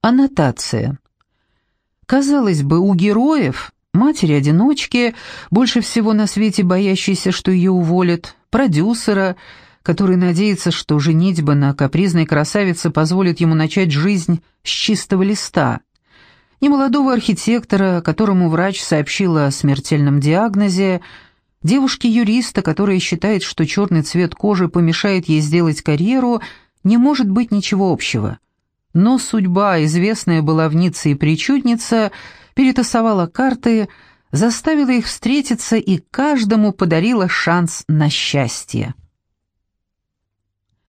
Аннотация. Казалось бы, у героев, матери-одиночки, больше всего на свете боящейся, что ее уволят, продюсера, который надеется, что женитьба на капризной красавице позволит ему начать жизнь с чистого листа, немолодого архитектора, которому врач сообщила о смертельном диагнозе, девушки-юриста, которая считает, что черный цвет кожи помешает ей сделать карьеру, не может быть ничего общего. Но судьба, известная баловница и причудница, перетасовала карты, заставила их встретиться и каждому подарила шанс на счастье.